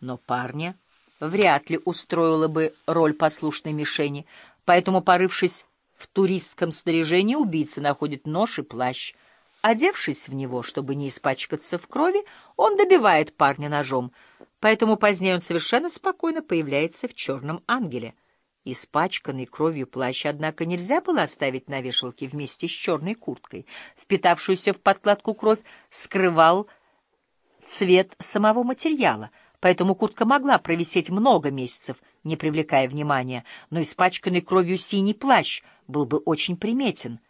Но парня вряд ли устроила бы роль послушной мишени, поэтому, порывшись в туристском снаряжении, убийца находит нож и плащ. Одевшись в него, чтобы не испачкаться в крови, он добивает парня ножом, поэтому позднее он совершенно спокойно появляется в «Черном ангеле». Испачканный кровью плащ, однако, нельзя было оставить на вешалке вместе с черной курткой. Впитавшуюся в подкладку кровь скрывал цвет самого материала — поэтому куртка могла провисеть много месяцев, не привлекая внимания, но испачканный кровью синий плащ был бы очень приметен.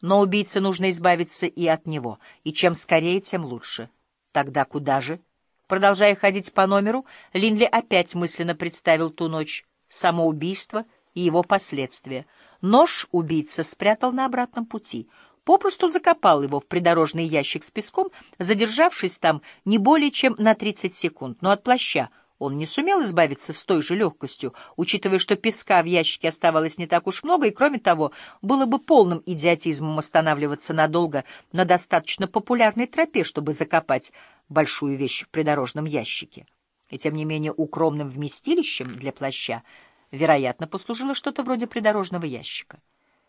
Но убийце нужно избавиться и от него, и чем скорее, тем лучше. Тогда куда же? Продолжая ходить по номеру, Линли опять мысленно представил ту ночь, самоубийство и его последствия. Нож убийца спрятал на обратном пути — попросту закопал его в придорожный ящик с песком, задержавшись там не более чем на 30 секунд. Но от плаща он не сумел избавиться с той же легкостью, учитывая, что песка в ящике оставалось не так уж много, и, кроме того, было бы полным идиотизмом останавливаться надолго на достаточно популярной тропе, чтобы закопать большую вещь в придорожном ящике. И, тем не менее, укромным вместилищем для плаща, вероятно, послужило что-то вроде придорожного ящика.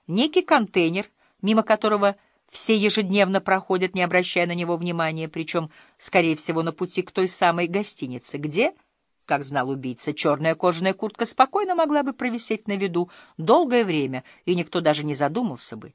Некий контейнер — мимо которого все ежедневно проходят, не обращая на него внимания, причем, скорее всего, на пути к той самой гостинице, где, как знал убийца, черная кожаная куртка спокойно могла бы провисеть на виду долгое время, и никто даже не задумался бы.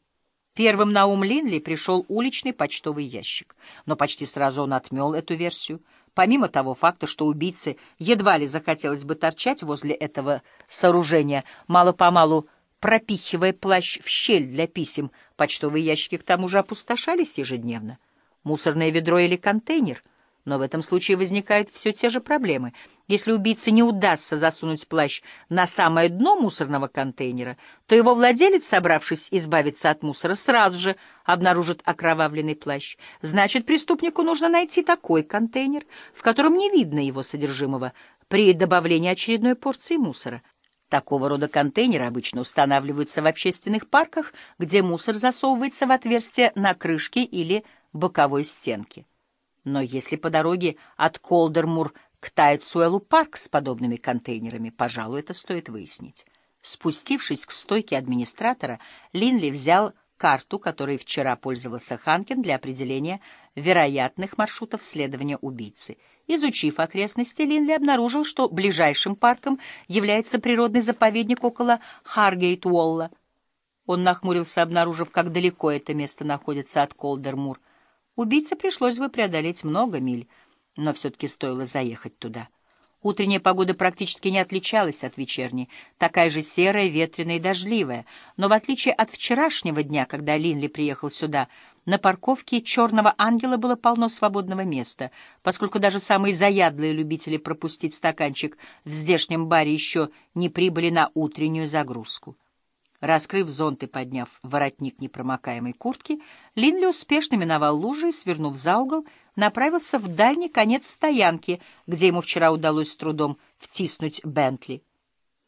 Первым на ум Линли пришел уличный почтовый ящик, но почти сразу он отмел эту версию. Помимо того факта, что убийце едва ли захотелось бы торчать возле этого сооружения, мало-помалу пропихивая плащ в щель для писем. Почтовые ящики к тому же опустошались ежедневно. Мусорное ведро или контейнер. Но в этом случае возникают все те же проблемы. Если убийце не удастся засунуть плащ на самое дно мусорного контейнера, то его владелец, собравшись избавиться от мусора, сразу же обнаружит окровавленный плащ. Значит, преступнику нужно найти такой контейнер, в котором не видно его содержимого при добавлении очередной порции мусора. Такого рода контейнеры обычно устанавливаются в общественных парках, где мусор засовывается в отверстие на крышке или боковой стенке. Но если по дороге от Колдермур к Тайтсуэлу парк с подобными контейнерами, пожалуй, это стоит выяснить. Спустившись к стойке администратора, Линли взял карту, которой вчера пользовался Ханкин для определения вероятных маршрутов следования убийцы — Изучив окрестности, Линли обнаружил, что ближайшим парком является природный заповедник около Харгейт-Уолла. Он нахмурился, обнаружив, как далеко это место находится от Колдермур. Убийце пришлось бы преодолеть много миль, но все-таки стоило заехать туда. Утренняя погода практически не отличалась от вечерней, такая же серая, ветреная и дождливая, но в отличие от вчерашнего дня, когда Линли приехал сюда, на парковке «Черного ангела» было полно свободного места, поскольку даже самые заядлые любители пропустить стаканчик в здешнем баре еще не прибыли на утреннюю загрузку. Раскрыв зонт и подняв воротник непромокаемой куртки, Линли успешно миновал лужи и, свернув за угол, направился в дальний конец стоянки, где ему вчера удалось с трудом втиснуть Бентли.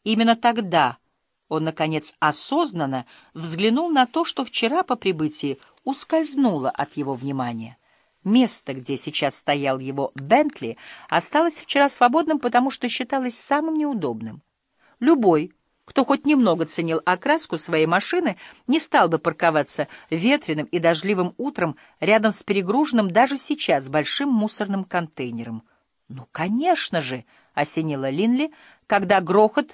Именно тогда он, наконец, осознанно взглянул на то, что вчера по прибытии ускользнуло от его внимания. Место, где сейчас стоял его Бентли, осталось вчера свободным, потому что считалось самым неудобным. Любой, кто хоть немного ценил окраску своей машины, не стал бы парковаться ветреным и дождливым утром рядом с перегруженным даже сейчас большим мусорным контейнером. «Ну, конечно же!» — осенила Линли, когда грохот